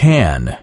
can.